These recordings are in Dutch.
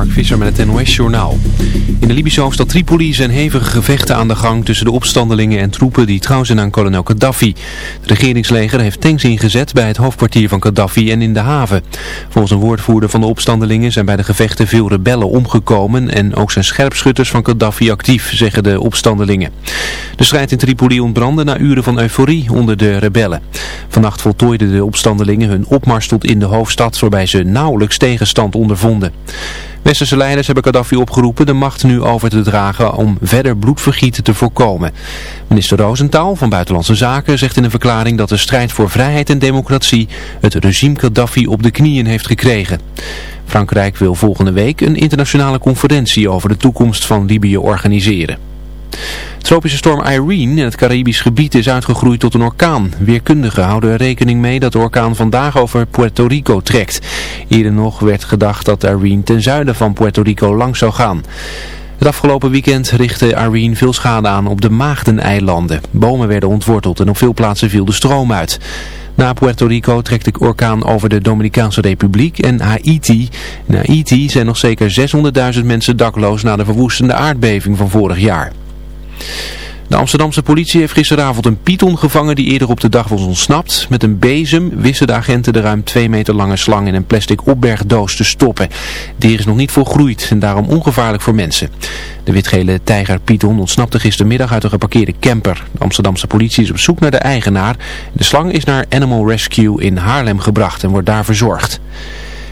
Mark Visser met het NOS-journaal. In de Libische hoofdstad Tripoli zijn hevige gevechten aan de gang tussen de opstandelingen en troepen die trouw zijn aan kolonel Gaddafi. Het regeringsleger heeft tanks ingezet bij het hoofdkwartier van Gaddafi en in de haven. Volgens een woordvoerder van de opstandelingen zijn bij de gevechten veel rebellen omgekomen en ook zijn scherpschutters van Gaddafi actief, zeggen de opstandelingen. De strijd in Tripoli ontbrandde na uren van euforie onder de rebellen. Vannacht voltooiden de opstandelingen hun opmars tot in de hoofdstad waarbij ze nauwelijks tegenstand ondervonden. Westerse leiders hebben Gaddafi opgeroepen de macht nu over te dragen om verder bloedvergieten te voorkomen. Minister Rosenthal van Buitenlandse Zaken zegt in een verklaring dat de strijd voor vrijheid en democratie het regime Gaddafi op de knieën heeft gekregen. Frankrijk wil volgende week een internationale conferentie over de toekomst van Libië organiseren. Tropische storm Irene in het Caribisch gebied is uitgegroeid tot een orkaan. Weerkundigen houden er rekening mee dat de orkaan vandaag over Puerto Rico trekt. Eerder nog werd gedacht dat Irene ten zuiden van Puerto Rico langs zou gaan. Het afgelopen weekend richtte Irene veel schade aan op de Maagdeneilanden. Bomen werden ontworteld en op veel plaatsen viel de stroom uit. Na Puerto Rico trekt de orkaan over de Dominicaanse Republiek en Haiti. In Haiti zijn nog zeker 600.000 mensen dakloos na de verwoestende aardbeving van vorig jaar. De Amsterdamse politie heeft gisteravond een python gevangen die eerder op de dag was ontsnapt. Met een bezem wisten de agenten de ruim 2 meter lange slang in een plastic opbergdoos te stoppen. Het dier is nog niet volgroeid en daarom ongevaarlijk voor mensen. De witgele tijger python ontsnapte gistermiddag uit een geparkeerde camper. De Amsterdamse politie is op zoek naar de eigenaar. De slang is naar Animal Rescue in Haarlem gebracht en wordt daar verzorgd.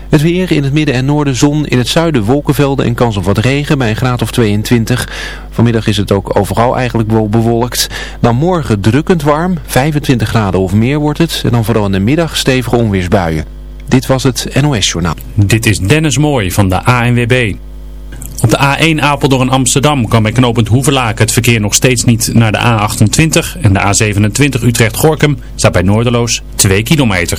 Het weer in het midden en noorden zon, in het zuiden wolkenvelden en kans op wat regen bij een graad of 22. Vanmiddag is het ook overal eigenlijk wel bewolkt. Dan morgen drukkend warm, 25 graden of meer wordt het. En dan vooral in de middag stevige onweersbuien. Dit was het NOS Journaal. Dit is Dennis Mooij van de ANWB. Op de A1 Apeldoorn Amsterdam kan bij knooppunt Hoevelaak het verkeer nog steeds niet naar de A28 en de A27 Utrecht-Gorkum staat bij Noorderloos 2 kilometer.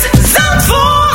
Zandvoort.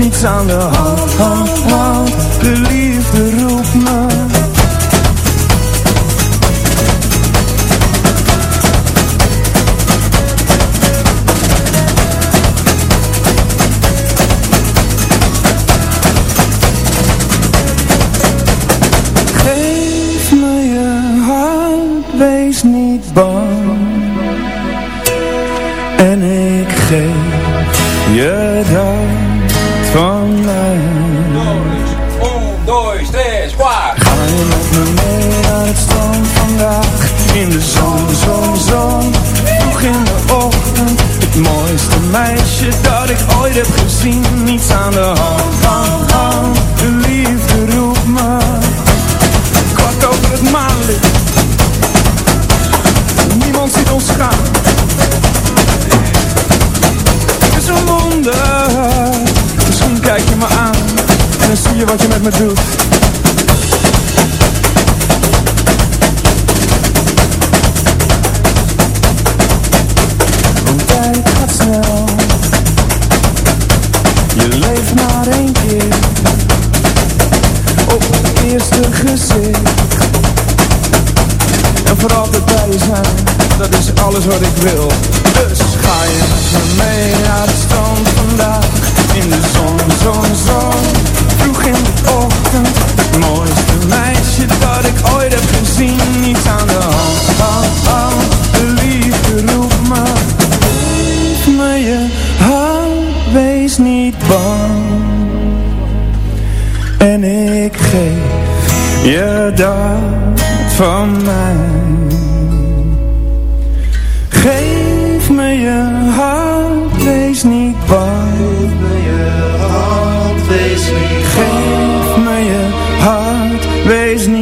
你长得好好 on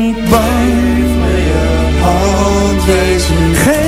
niet bang. Geef me je hand,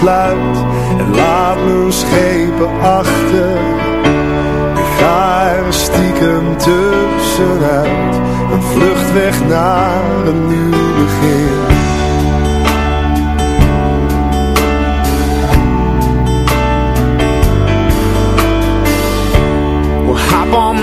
sluit en laat mijn schepen achter. Ik ga er stiekem tussenuit, een vlucht weg naar een nieuw begin. Well, hop on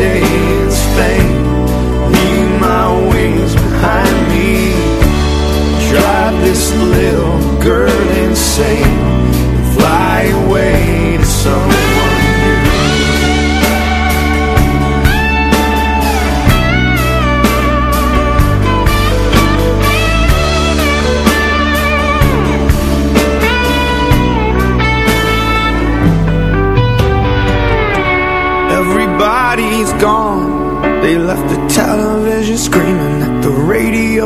in Spain. Leave my wings behind me. Drive this little girl insane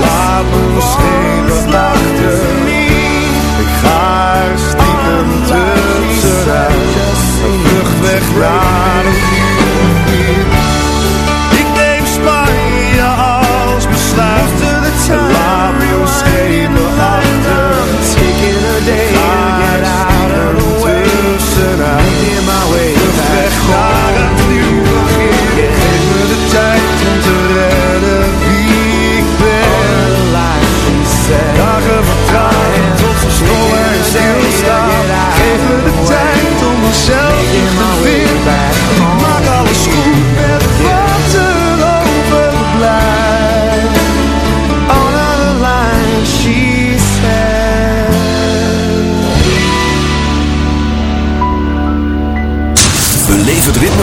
Laat me schepen achter.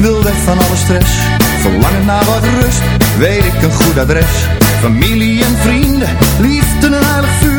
wil weg van alle stress. Verlangen naar wat rust, weet ik een goed adres. Familie en vrienden, liefde en heilig vuur.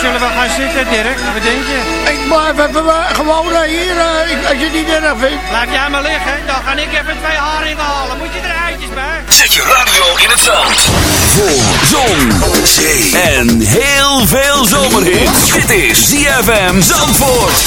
Zullen we gaan zitten, Dirk? Wat denk je? Ik blijf even eh, gewoon eh, hier, eh, ik- als je het niet erg vindt. Laat jij maar liggen, dan ga ik even twee haringen halen. Moet je er eitjes bij? Zet je radio in het zand. Voor zon, zee en heel veel zomerhit. Dit is ZFM Zandvoort.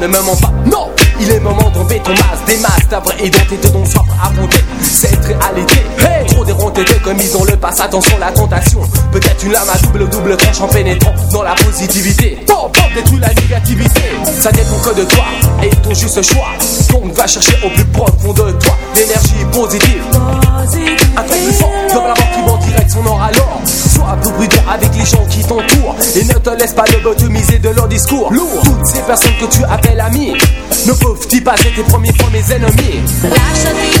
Ne me mens pas. Non, il est moment d'enlever ton masque, des masques, ta vraie identité dont soif affronter cette réalité. Hey, trop déronté de commis dans le passé, attention la tentation. Peut-être une lame à double double tranche en pénétrant dans la positivité. Pop, pop, détruit la négativité. Ça dépend que de toi et ton juste choix. Donc va chercher au plus profond de toi l'énergie positive. Un truc plus fort, comme la mort qui en direct son or alors. Sois un peu prudent avec les gens qui t'entourent et ne te laisse pas lobotomiser de leur discours. Lourd. Toutes ces personnes que tu appelles amis ne peuvent-ils pas être tes premiers fois mes ennemis? Lasciati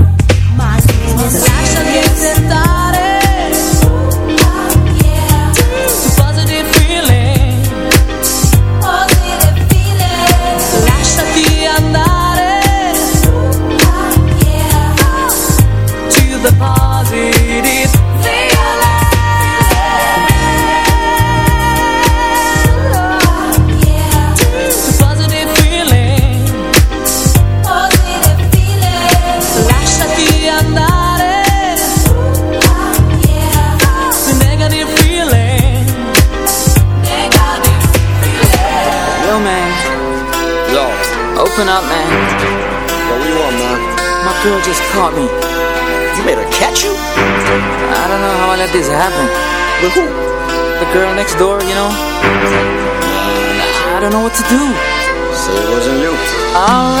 Name is Lasciati girl just caught me. You made her catch you? I don't know how I let this happen. With who? The girl next door, you know? I don't know what to do. So it wasn't you. Alright. Honey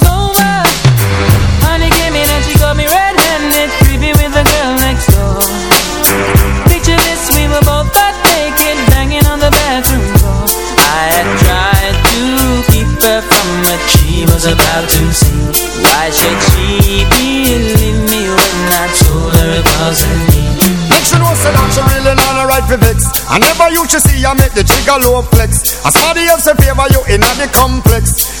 vex I never used to see her make the trigger low flex. As somebody else in favor you in the complex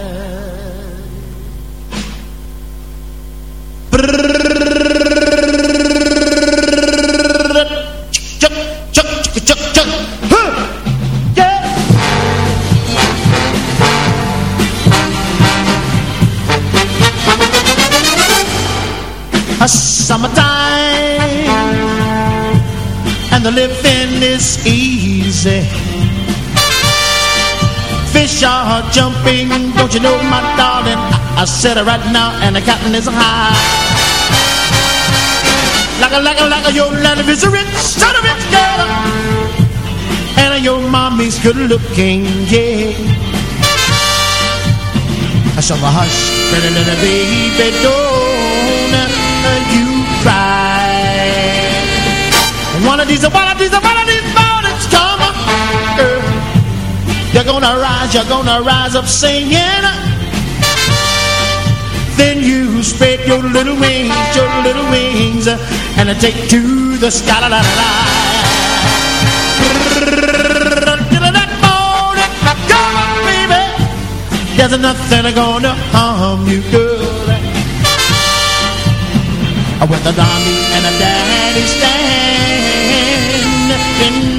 A summertime and the living is easy. Fish are jumping, don't you know, my darling? I, I said it right now, and the cotton is high. Like a, like a, like a, your land is a rich, son of rich girl. And your mommy's good looking, yeah. So hush, baby, don't One of these, one of these, one of these mornings come up. You're gonna rise, you're gonna rise up singing. Then you spread your little wings, your little wings, and take to the sky. La, la, la, Until that morning, come on, baby. There's nothing gonna harm you, girl. With a mommy and a daddy stand. Sing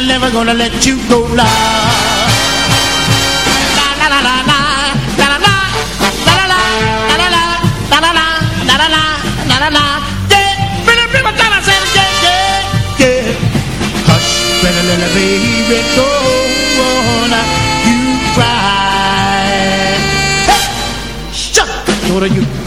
I'm never gonna let you go la La la la la Baby, go on, you cry. Hey, shut up, you.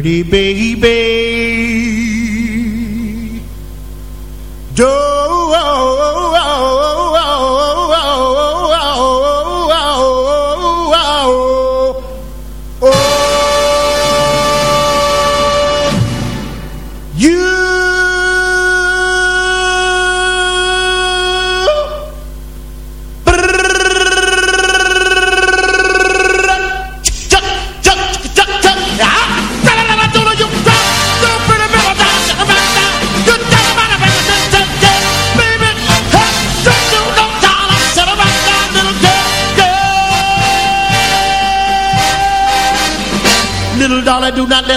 pretty baby.